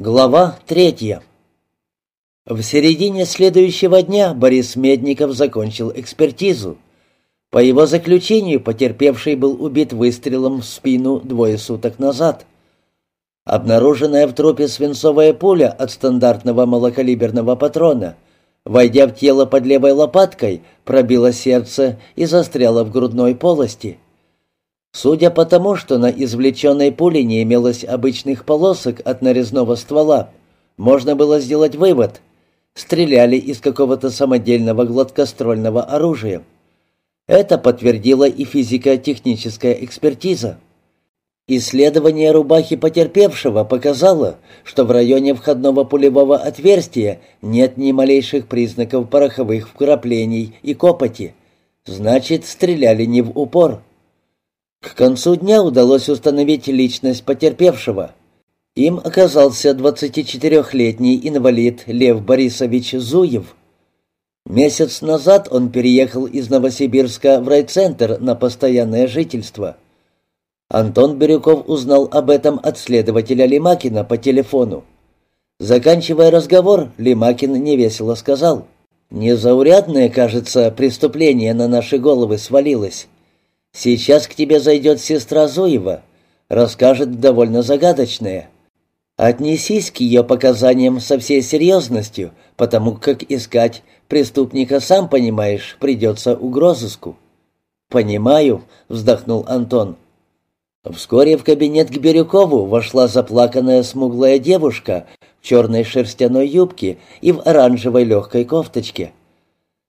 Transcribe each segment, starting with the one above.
Глава третья. В середине следующего дня Борис Медников закончил экспертизу. По его заключению, потерпевший был убит выстрелом в спину двое суток назад. Обнаруженная в трупе свинцовая пуля от стандартного малокалиберного патрона, войдя в тело под левой лопаткой, пробила сердце и застряла в грудной полости. Судя по тому, что на извлеченной пуле не имелось обычных полосок от нарезного ствола, можно было сделать вывод. Стреляли из какого-то самодельного гладкострольного оружия. Это подтвердила и физико-техническая экспертиза. Исследование рубахи потерпевшего показало, что в районе входного пулевого отверстия нет ни малейших признаков пороховых вкраплений и копоти. Значит, стреляли не в упор. К концу дня удалось установить личность потерпевшего. Им оказался 24-летний инвалид Лев Борисович Зуев. Месяц назад он переехал из Новосибирска в райцентр на постоянное жительство. Антон Бирюков узнал об этом от следователя Лимакина по телефону. Заканчивая разговор, Лимакин невесело сказал, «Незаурядное, кажется, преступление на наши головы свалилось. Сейчас к тебе зайдет сестра Зуева, расскажет довольно загадочное. Отнесись к ее показаниям со всей серьезностью, потому как искать преступника, сам понимаешь, придется угрозыску». «Понимаю», — вздохнул Антон. Вскоре в кабинет к Бирюкову вошла заплаканная смуглая девушка в черной шерстяной юбке и в оранжевой легкой кофточке.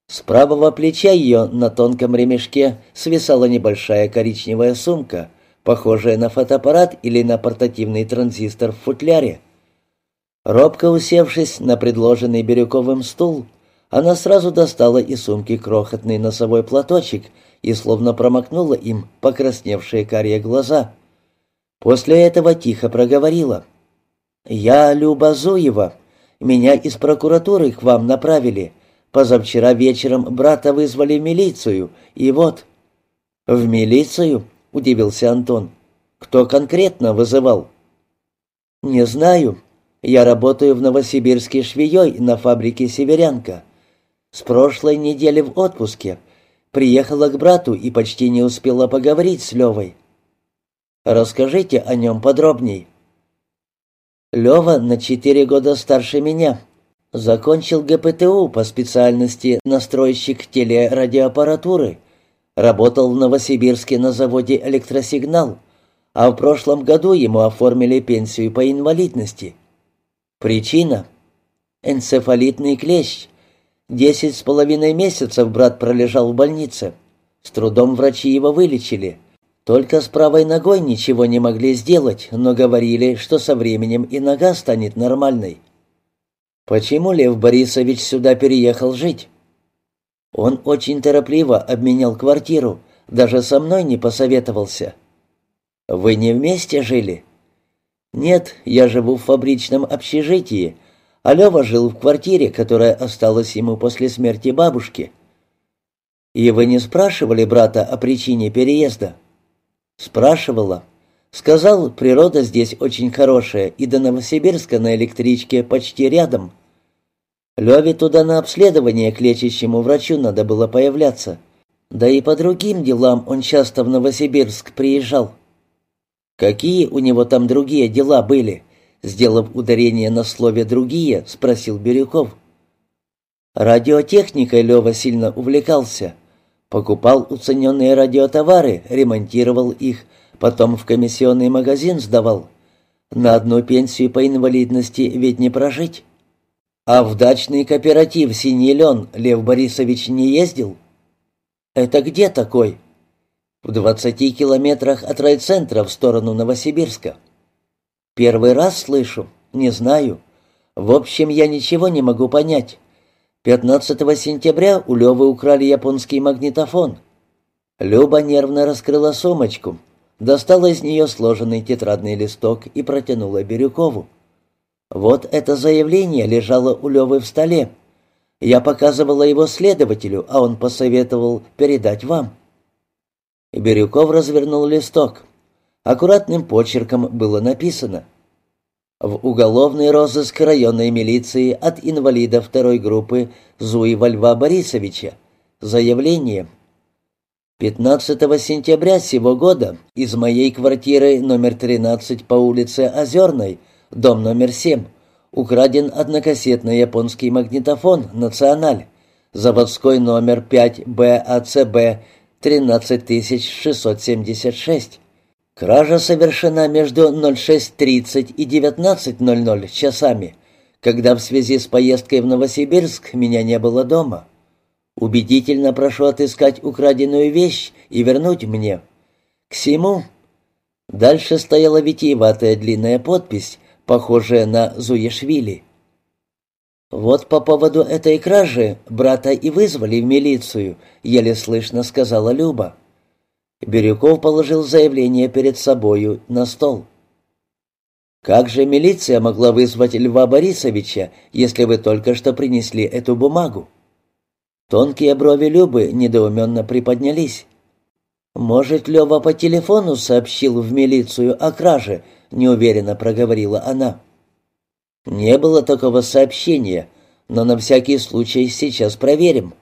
С правого плеча ее на тонком ремешке свисала небольшая коричневая сумка, похожая на фотоаппарат или на портативный транзистор в футляре. Робко усевшись на предложенный Бирюковым стул, она сразу достала из сумки крохотный носовой платочек и словно промокнула им покрасневшие карие глаза. После этого тихо проговорила. «Я Люба Зуева. Меня из прокуратуры к вам направили. Позавчера вечером брата вызвали в милицию, и вот...» «В милицию?» — удивился Антон. «Кто конкретно вызывал?» «Не знаю. Я работаю в Новосибирске швеей на фабрике «Северянка». С прошлой недели в отпуске. Приехала к брату и почти не успела поговорить с Левой. Расскажите о нем подробней». Лева на четыре года старше меня. Закончил ГПТУ по специальности настройщик телерадиоаппаратуры. Работал в Новосибирске на заводе «Электросигнал», а в прошлом году ему оформили пенсию по инвалидности. Причина — энцефалитный клещ. Десять с половиной месяцев брат пролежал в больнице. С трудом врачи его вылечили. Только с правой ногой ничего не могли сделать, но говорили, что со временем и нога станет нормальной. Почему Лев Борисович сюда переехал жить? Он очень торопливо обменял квартиру, даже со мной не посоветовался. Вы не вместе жили? Нет, я живу в фабричном общежитии, а Лева жил в квартире, которая осталась ему после смерти бабушки. И вы не спрашивали брата о причине переезда? Спрашивала. Сказал, природа здесь очень хорошая, и до Новосибирска на электричке почти рядом. Леве туда на обследование к лечащему врачу надо было появляться. Да и по другим делам он часто в Новосибирск приезжал. Какие у него там другие дела были? Сделав ударение на слове «другие», спросил Бирюков. Радиотехникой Лева сильно увлекался. Покупал уцененные радиотовары, ремонтировал их, потом в комиссионный магазин сдавал. На одну пенсию по инвалидности ведь не прожить. А в дачный кооператив «Синий лен» Лев Борисович не ездил? Это где такой? В двадцати километрах от райцентра в сторону Новосибирска. Первый раз слышу, не знаю. В общем, я ничего не могу понять. 15 сентября у Левы украли японский магнитофон. Люба нервно раскрыла сумочку, достала из нее сложенный тетрадный листок и протянула Бирюкову. Вот это заявление лежало у Левы в столе. Я показывала его следователю, а он посоветовал передать вам. Бирюков развернул листок. Аккуратным почерком было написано. В уголовный розыск районной милиции от инвалида второй группы Зуева Льва Борисовича. Заявление. 15 сентября сего года из моей квартиры номер 13 по улице Озерной, дом номер 7, украден однокассетный японский магнитофон «Националь», заводской номер 5 БАЦБ 13676. Кража совершена между 06.30 и 19.00 часами, когда в связи с поездкой в Новосибирск меня не было дома. Убедительно прошу отыскать украденную вещь и вернуть мне. К всему. Дальше стояла витиеватая длинная подпись, похожая на Зуешвили. «Вот по поводу этой кражи брата и вызвали в милицию», — еле слышно сказала Люба. Бирюков положил заявление перед собою на стол. «Как же милиция могла вызвать Льва Борисовича, если вы только что принесли эту бумагу?» Тонкие брови Любы недоуменно приподнялись. «Может, Лева по телефону сообщил в милицию о краже?» — неуверенно проговорила она. «Не было такого сообщения, но на всякий случай сейчас проверим».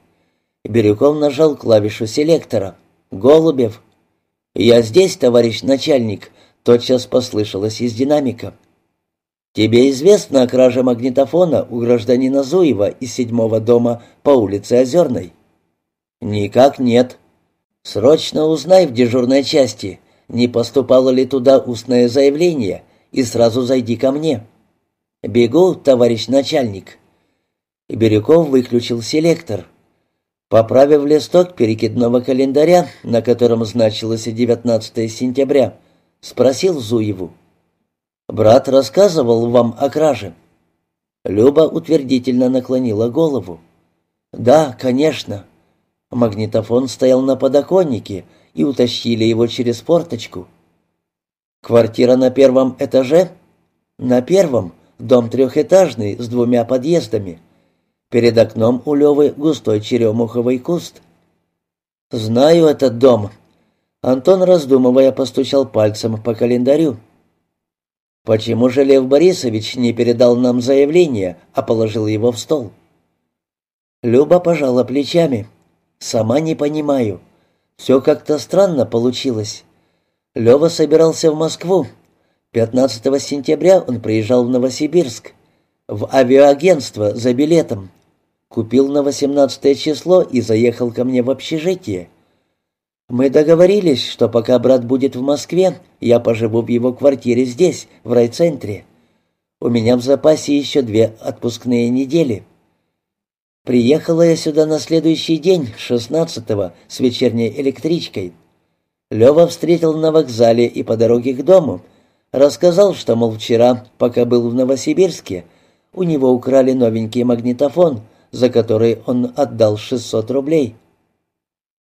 Бирюков нажал клавишу селектора. «Голубев». «Я здесь, товарищ начальник», — тотчас послышалось из динамика. «Тебе известно о краже магнитофона у гражданина Зуева из седьмого дома по улице Озерной?» «Никак нет». «Срочно узнай в дежурной части, не поступало ли туда устное заявление, и сразу зайди ко мне». «Бегу, товарищ начальник». Бирюков выключил селектор. Поправив листок перекидного календаря, на котором значилось 19 сентября, спросил Зуеву. «Брат рассказывал вам о краже?» Люба утвердительно наклонила голову. «Да, конечно». Магнитофон стоял на подоконнике, и утащили его через форточку. «Квартира на первом этаже?» «На первом. Дом трехэтажный, с двумя подъездами. Перед окном у Левы густой черемуховый куст». «Знаю этот дом». Антон, раздумывая, постучал пальцем по календарю. «Почему же Лев Борисович не передал нам заявление, а положил его в стол?» Люба пожала плечами. «Сама не понимаю. Все как-то странно получилось. Лева собирался в Москву, 15 сентября он приезжал в Новосибирск, в авиаагентство за билетом. Купил на 18 число и заехал ко мне в общежитие. Мы договорились, что пока брат будет в Москве, я поживу в его квартире здесь, в райцентре. У меня в запасе еще две отпускные недели. Приехала я сюда на следующий день, 16-го, с вечерней электричкой. Лева встретил на вокзале и по дороге к дому — Рассказал, что, мол, вчера, пока был в Новосибирске, у него украли новенький магнитофон, за который он отдал 600 рублей.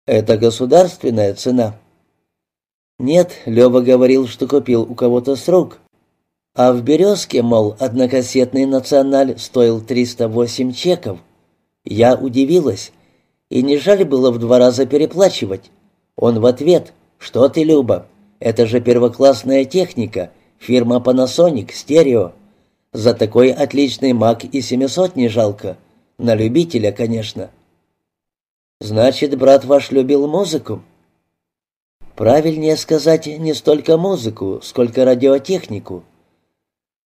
Это государственная цена. Нет, Лёва говорил, что купил у кого-то с рук. А в «Березке», мол, однокассетный «Националь» стоил 308 чеков. Я удивилась. И не жаль было в два раза переплачивать. Он в ответ «Что ты, Люба, это же первоклассная техника, фирма Panasonic, стерео. За такой отличный маг и семисот не жалко. На любителя, конечно. Значит, брат ваш любил музыку? Правильнее сказать не столько музыку, сколько радиотехнику.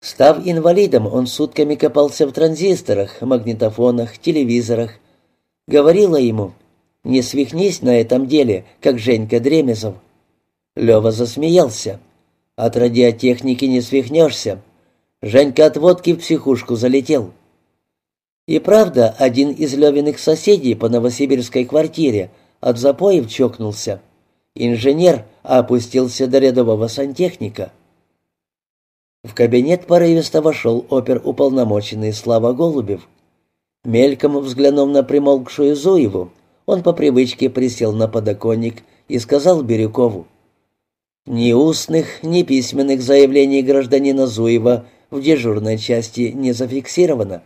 Став инвалидом, он сутками копался в транзисторах, магнитофонах, телевизорах. Говорила ему, не свихнись на этом деле, как Женька Дремезов. Лева засмеялся. «От радиотехники не свихнешься. Женька от водки в психушку залетел». И правда, один из Левиных соседей по новосибирской квартире от запоев чокнулся. Инженер опустился до рядового сантехника. В кабинет порывисто вошел опер-уполномоченный Слава Голубев. Мельком взглянув на примолкшую Зуеву, он по привычке присел на подоконник и сказал Бирюкову. Ни устных, ни письменных заявлений гражданина Зуева в дежурной части не зафиксировано.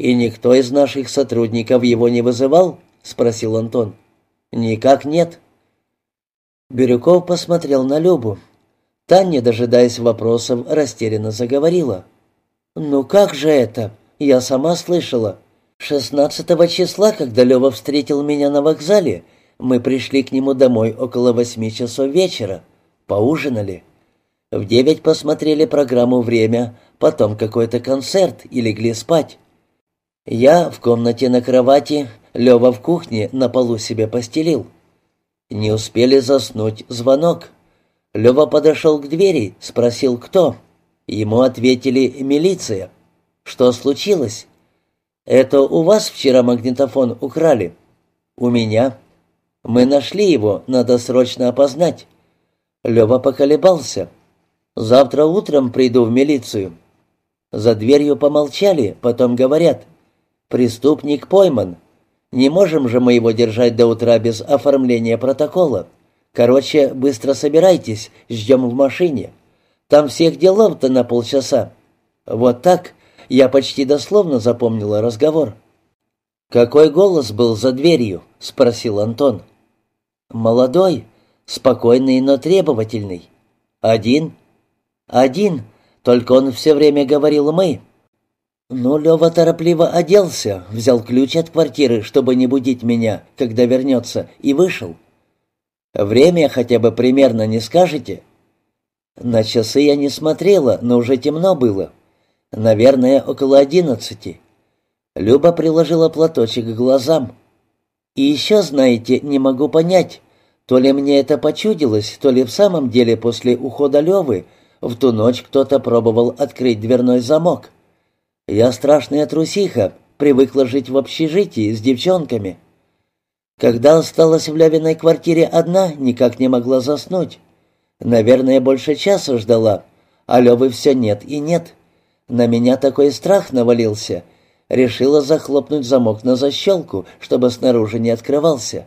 «И никто из наших сотрудников его не вызывал?» — спросил Антон. «Никак нет». Бирюков посмотрел на Любу. Та, не дожидаясь вопросов, растерянно заговорила. «Ну как же это? Я сама слышала. Шестнадцатого числа, когда Лева встретил меня на вокзале, мы пришли к нему домой около восьми часов вечера. Поужинали. В девять посмотрели программу «Время», потом какой-то концерт и легли спать. Я в комнате на кровати, Лева в кухне на полу себе постелил. Не успели заснуть, звонок. Лева подошел к двери, спросил, кто. Ему ответили «милиция». «Что случилось?» «Это у вас вчера магнитофон украли?» «У меня». «Мы нашли его, надо срочно опознать». Лева поколебался. «Завтра утром приду в милицию». За дверью помолчали, потом говорят. «Преступник пойман. Не можем же мы его держать до утра без оформления протокола. Короче, быстро собирайтесь, ждем в машине. Там всех делов-то на полчаса». Вот так я почти дословно запомнила разговор. «Какой голос был за дверью?» — спросил Антон. «Молодой, спокойный, но требовательный. Один?» «Один, только он все время говорил «мы». Ну, Лева торопливо оделся, взял ключ от квартиры, чтобы не будить меня, когда вернется, и вышел. «Время хотя бы примерно не скажете?» На часы я не смотрела, но уже темно было. Наверное, около одиннадцати. Люба приложила платочек к глазам. «И еще, знаете, не могу понять, то ли мне это почудилось, то ли в самом деле после ухода Левы в ту ночь кто-то пробовал открыть дверной замок». Я страшная трусиха, привыкла жить в общежитии с девчонками. Когда осталась в Лявиной квартире одна, никак не могла заснуть. Наверное, больше часа ждала, а Левы все нет и нет. На меня такой страх навалился. Решила захлопнуть замок на защелку, чтобы снаружи не открывался.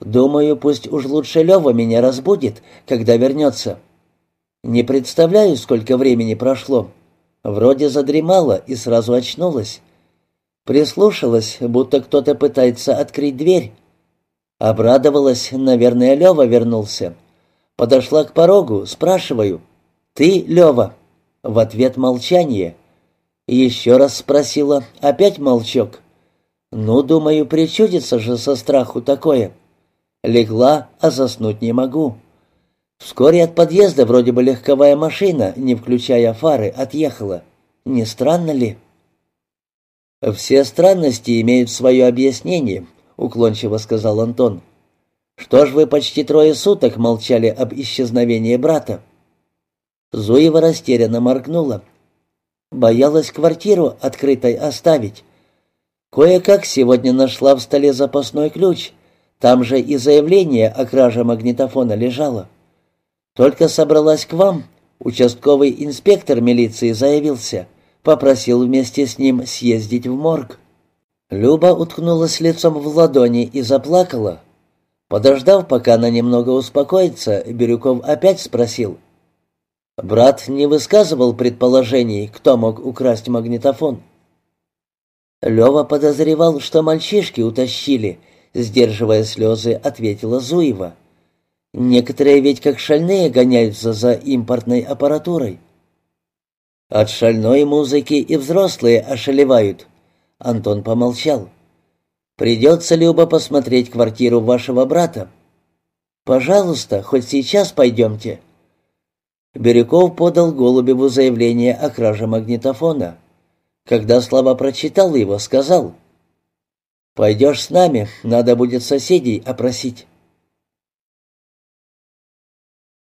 Думаю, пусть уж лучше Лева меня разбудит, когда вернется. Не представляю, сколько времени прошло. Вроде задремала и сразу очнулась. Прислушалась, будто кто-то пытается открыть дверь. Обрадовалась, наверное, Лева вернулся. Подошла к порогу, спрашиваю. «Ты, Лева?» В ответ молчание. Еще раз спросила, опять молчок. «Ну, думаю, причудится же со страху такое». Легла, а заснуть не могу. Вскоре от подъезда вроде бы легковая машина, не включая фары, отъехала. Не странно ли? «Все странности имеют свое объяснение», — уклончиво сказал Антон. «Что ж вы почти трое суток молчали об исчезновении брата?» Зуева растерянно моргнула. Боялась квартиру открытой оставить. Кое-как сегодня нашла в столе запасной ключ. Там же и заявление о краже магнитофона лежало. Только собралась к вам, участковый инспектор милиции заявился, попросил вместе с ним съездить в морг. Люба уткнулась лицом в ладони и заплакала. Подождав, пока она немного успокоится, Бирюков опять спросил. Брат не высказывал предположений, кто мог украсть магнитофон. Лева подозревал, что мальчишки утащили, сдерживая слезы, ответила Зуева. Некоторые ведь как шальные гоняются за импортной аппаратурой. От шальной музыки и взрослые ошалевают. Антон помолчал. Придется, Люба, посмотреть квартиру вашего брата. Пожалуйста, хоть сейчас пойдемте. Бирюков подал Голубеву заявление о краже магнитофона. Когда Слава прочитал его, сказал, «Пойдешь с нами, надо будет соседей опросить».